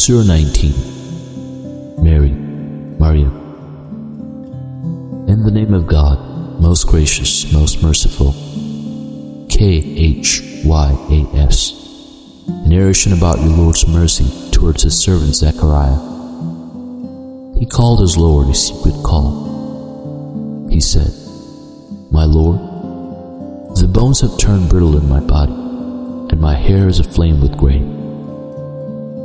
Surah 19 Mary, Maryam. In the name of God, most gracious, most merciful. K H Y A S. Narration about your Lord's mercy towards his servant Zechariah. He called his Lord a secret call. He said, My Lord, the bones have turned brittle in my body, and my hair is aflame with gray.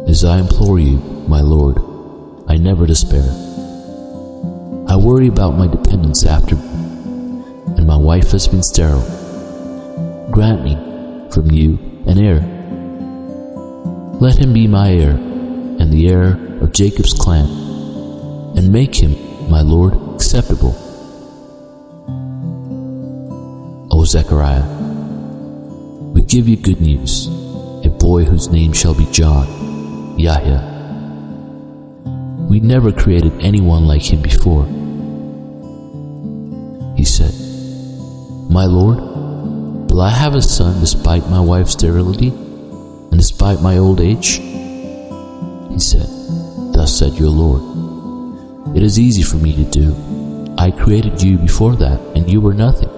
As I implore you, my Lord, I never despair. I worry about my dependents after me, and my wife has been sterile. Grant me, from you, an heir. Let him be my heir, and the heir of Jacob's clan, and make him, my Lord, acceptable. O Zechariah, we give you good news, a boy whose name shall be John, Yahya. We never created anyone like him before. He said, My Lord, will I have a son despite my wife's sterility and despite my old age? He said, Thus said your Lord, It is easy for me to do. I created you before that, and you were nothing.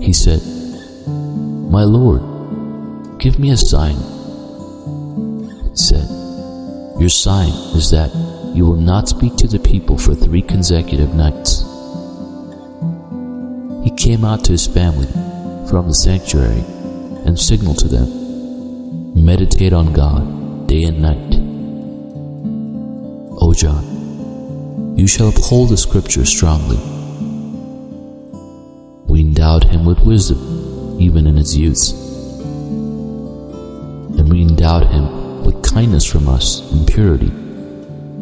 He said, My Lord, give me a sign. He said, Your sign is that you will not speak to the people for three consecutive nights. He came out to his family from the sanctuary and signaled to them, Meditate on God day and night. O John, you shall uphold the scripture strongly. We endowed him with wisdom, even in his youth. And we endowed him with kindness from us and purity,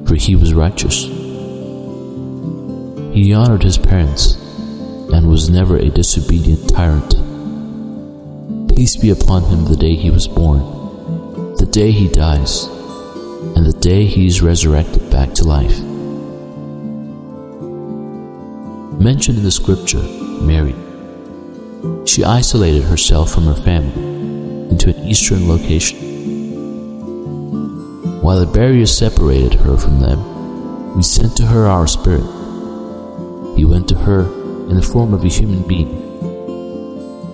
for he was righteous. He honored his parents and was never a disobedient tyrant. Peace be upon him the day he was born, the day he dies, and the day he is resurrected back to life. Mentioned in the scripture, Mary. She isolated herself from her family into an eastern location. While a barrier separated her from them, we sent to her our spirit. He went to her in the form of a human being.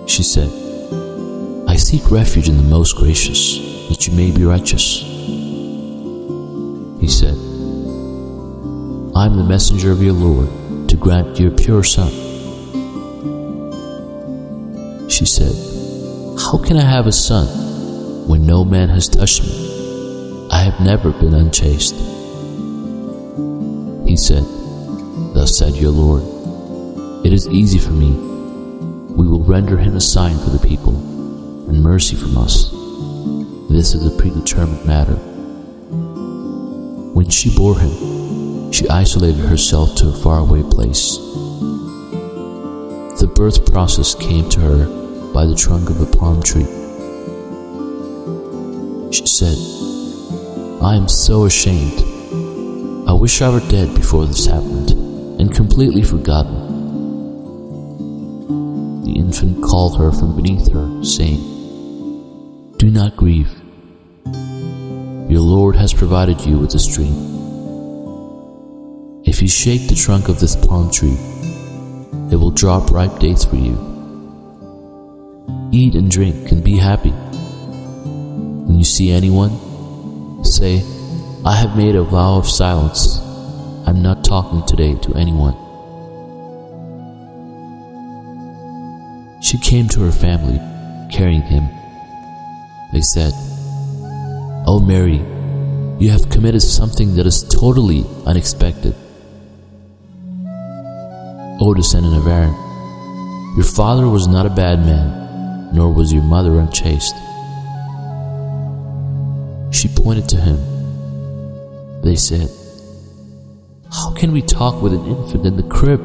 She said, I seek refuge in the most gracious, that you may be righteous. He said, I am the messenger of your Lord to grant you a pure son. She said, How can I have a son when no man has touched me? I have never been unchaste. He said, Thus said your Lord, It is easy for me. We will render him a sign for the people, and mercy from us. This is a predetermined matter. When she bore him, she isolated herself to a faraway place. The birth process came to her by the trunk of a palm tree. She said, I am so ashamed. I wish I were dead before this happened and completely forgotten. The infant called her from beneath her, saying, Do not grieve. Your Lord has provided you with a stream. If you shake the trunk of this palm tree, it will drop ripe dates for you eat and drink and be happy. When you see anyone, say, I have made a vow of silence. I'm not talking today to anyone. She came to her family, carrying him. They said, Oh Mary, you have committed something that is totally unexpected. O descendant of Aaron, your father was not a bad man nor was your mother unchaste. She pointed to him. They said, How can we talk with an infant in the crib?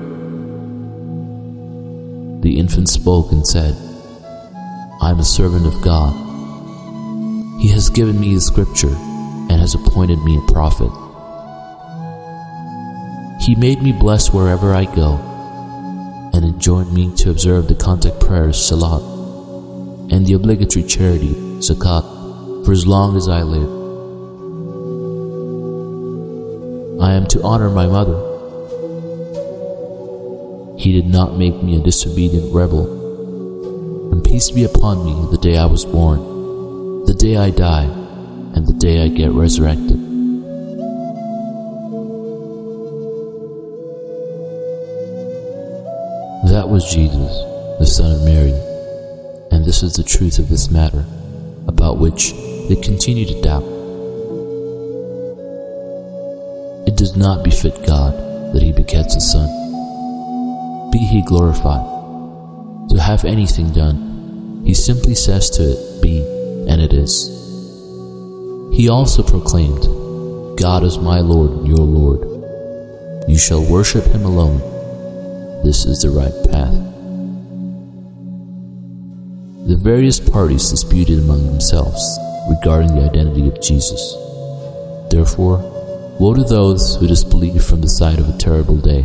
The infant spoke and said, I am a servant of God. He has given me the scripture and has appointed me a prophet. He made me blessed wherever I go and enjoined me to observe the contact prayers, Salat, and the obligatory charity, zakat, for as long as I live. I am to honor my mother. He did not make me a disobedient rebel. And peace be upon me the day I was born, the day I die, and the day I get resurrected. That was Jesus, the Son of Mary, this is the truth of this matter, about which they continue to doubt. It does not befit God that he begets a son. Be he glorified. To have anything done, he simply says to it, Be, and it is. He also proclaimed, God is my Lord and your Lord. You shall worship him alone. This is the right path. The various parties disputed among themselves regarding the identity of Jesus. Therefore, Woe to those who disbelieve from the sight of a terrible day.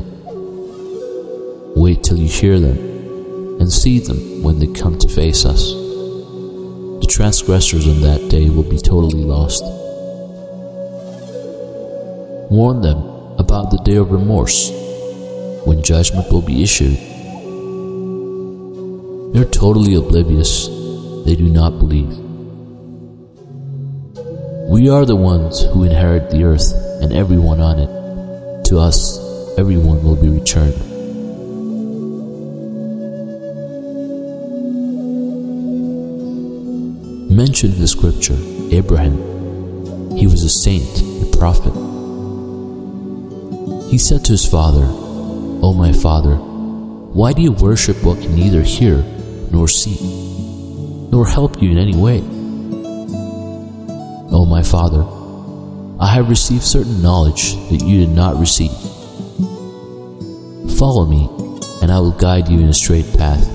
Wait till you hear them and see them when they come to face us. The transgressors on that day will be totally lost. Warn them about the day of remorse when judgment will be issued. They're totally oblivious, they do not believe. We are the ones who inherit the earth and everyone on it. To us, everyone will be returned. Mentioned in the scripture, Abraham. He was a saint, a prophet. He said to his father, O my father, why do you worship what can neither hear nor see, nor help you in any way? O my father, I have received certain knowledge that you did not receive. Follow me, and I will guide you in a straight path.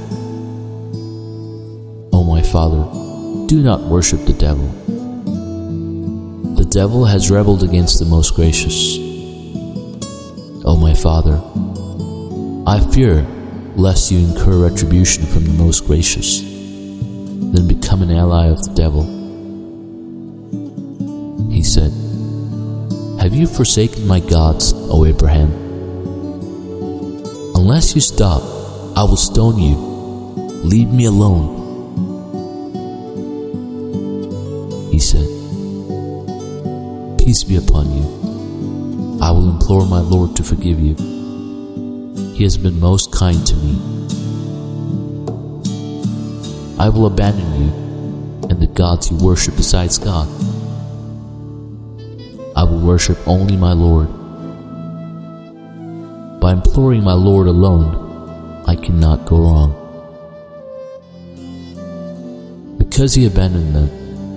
O my Father, do not worship the devil. The devil has rebelled against the most gracious. O my Father, I fear lest you incur retribution from the most gracious, then become an ally of the devil. He said, have you forsaken my gods, O Abraham? Unless you stop, I will stone you. Leave me alone. He said, Peace be upon you. I will implore my Lord to forgive you. He has been most kind to me. I will abandon you and the gods you worship besides God. I will worship only my Lord. By imploring my Lord alone, I cannot go wrong. Because he abandoned them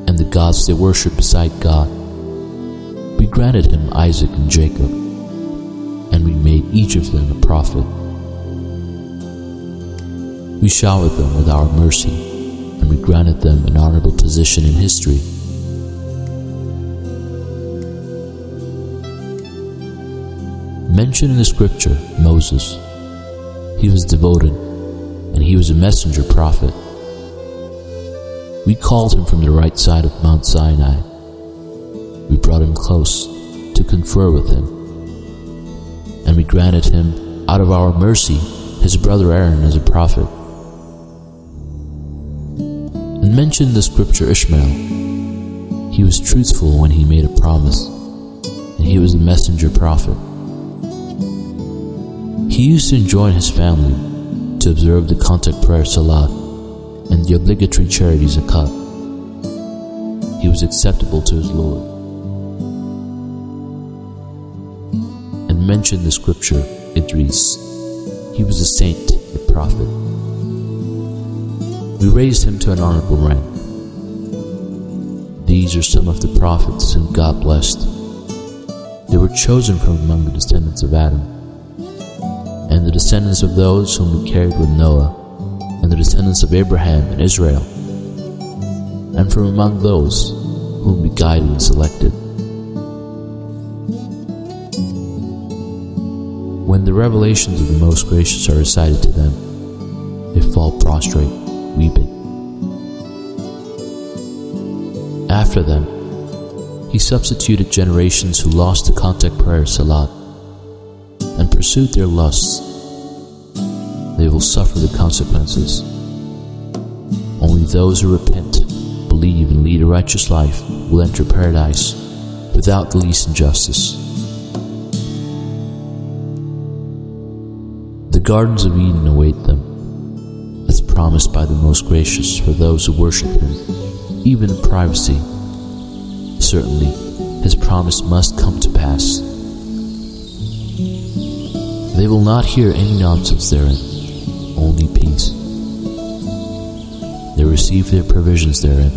and the gods they worship beside God, we granted him Isaac and Jacob, and we made each of them a prophet. We showered them with our mercy, and we granted them an honorable position in history. Mentioned in the scripture, Moses. He was devoted, and he was a messenger prophet. We called him from the right side of Mount Sinai. We brought him close to confer with him, and we granted him, out of our mercy, his brother Aaron as a prophet. And mention the scripture Ishmael. He was truthful when he made a promise, and he was a messenger prophet. He used to join his family to observe the contact prayer Salat and the obligatory charity Zakat. He was acceptable to his Lord. And mentioned the scripture Idris. He was a saint, a prophet. We raised him to an honorable rank. These are some of the prophets whom God blessed. They were chosen from among the descendants of Adam and the descendants of those whom we carried with Noah, and the descendants of Abraham and Israel, and from among those whom we guided and selected. When the revelations of the Most Gracious are recited to them, they fall prostrate, weeping. After them, he substituted generations who lost the contact prayer salat and pursued their lusts. They will suffer the consequences. Only those who repent, believe, and lead a righteous life will enter paradise without the least injustice. Gardens of Eden await them, as promised by the Most Gracious for those who worship Him, even in privacy. Certainly, His promise must come to pass. They will not hear any nonsense therein, only peace. They receive their provisions therein,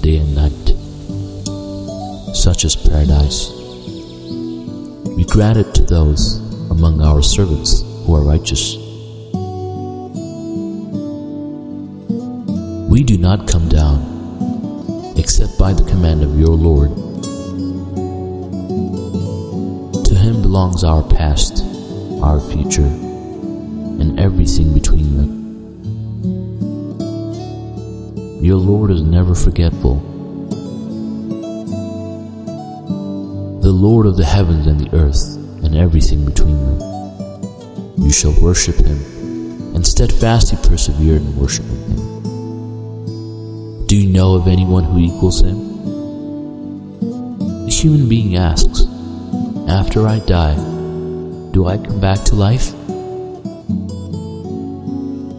day and night, such as paradise. We grant it to those among our servants who are righteous. We do not come down except by the command of your Lord. To him belongs our past, our future, and everything between them. Your Lord is never forgetful. The Lord of the heavens and the earth, and everything between them. You shall worship him, and steadfastly persevere in worshiping him. Do you know of anyone who equals him? The human being asks, After I die, do I come back to life?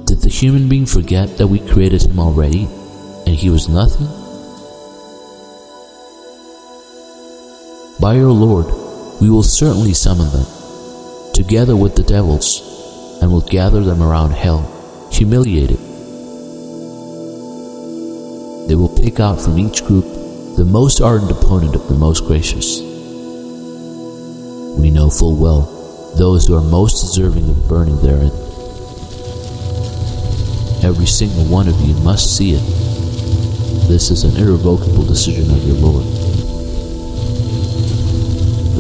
Did the human being forget that we created him already and he was nothing? By your Lord, we will certainly summon them, together with the devils, and will gather them around hell, humiliated. They will pick out from each group the most ardent opponent of the most gracious. We know full well those who are most deserving of burning therein. Every single one of you must see it. This is an irrevocable decision of your Lord.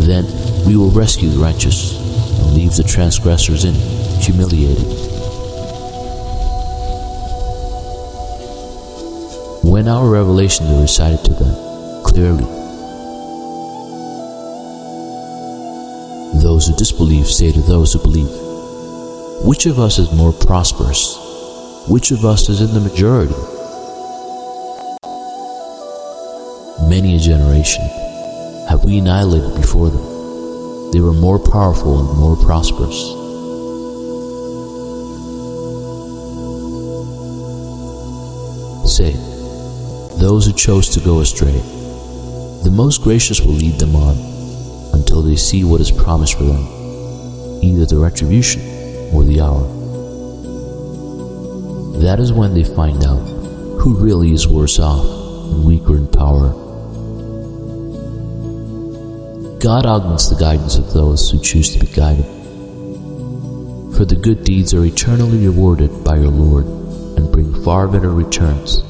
Then we will rescue the righteous leave the transgressors in, humiliated. When our revelations are recited to them clearly, those who disbelieve say to those who believe, Which of us is more prosperous? Which of us is in the majority? Many a generation have we annihilated before them. They were more powerful and more prosperous. Say, those who chose to go astray, the Most Gracious will lead them on until they see what is promised for them, either the retribution or the hour. That is when they find out who really is worse off and weaker in power. God augments the guidance of those who choose to be guided. For the good deeds are eternally rewarded by your Lord and bring far better returns.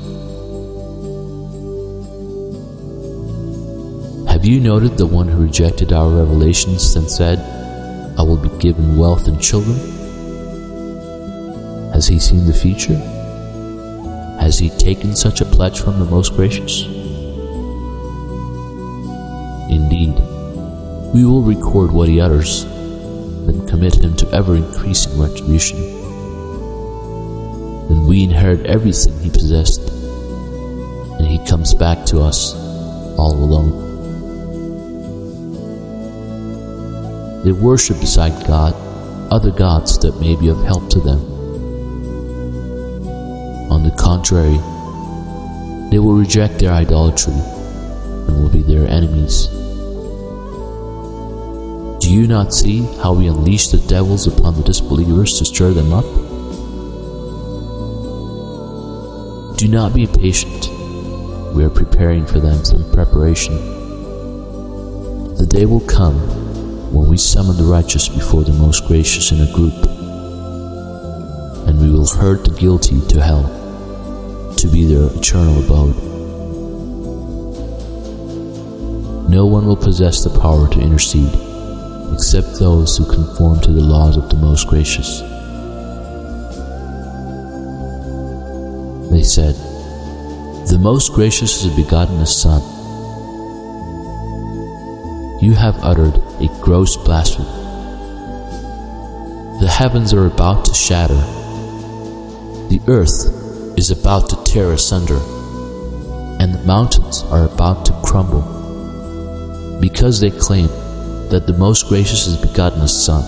Have you noted the one who rejected our revelations and said, I will be given wealth and children? Has he seen the future? Has he taken such a pledge from the Most Gracious? Indeed, we will record what he utters, then commit him to ever increasing retribution. Then we inherit everything he possessed, and he comes back to us all alone. They worship beside God other gods that may be of help to them. On the contrary, they will reject their idolatry and will be their enemies. Do you not see how we unleash the devils upon the disbelievers to stir them up? Do not be patient. We are preparing for them some preparation. The day will come when we summon the righteous before the Most Gracious in a group, and we will herd the guilty to hell to be their eternal abode. No one will possess the power to intercede except those who conform to the laws of the Most Gracious. They said, The most gracious has begotten a son. You have uttered a gross blasphemy. The heavens are about to shatter. The earth is about to tear asunder, and the mountains are about to crumble, because they claim that the Most Gracious has begotten a Son.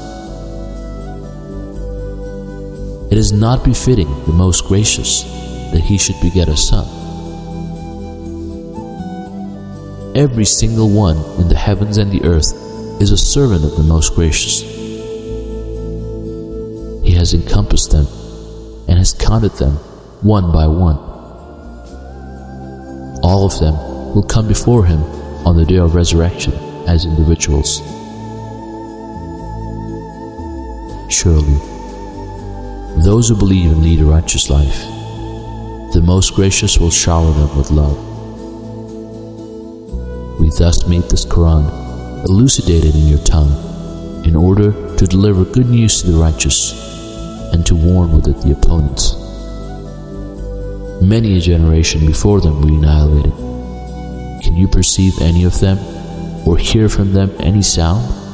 It is not befitting the Most Gracious that he should beget a son. Every single one in the heavens and the earth is a servant of the Most Gracious. He has encompassed them and has counted them one by one. All of them will come before him on the day of resurrection as individuals. Surely, those who believe and lead a righteous life, the Most Gracious will shower them with love. We thus made this Quran elucidated in your tongue in order to deliver good news to the righteous and to warn with it the opponents. Many a generation before them we annihilated. Can you perceive any of them or hear from them any sound?